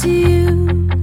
To you.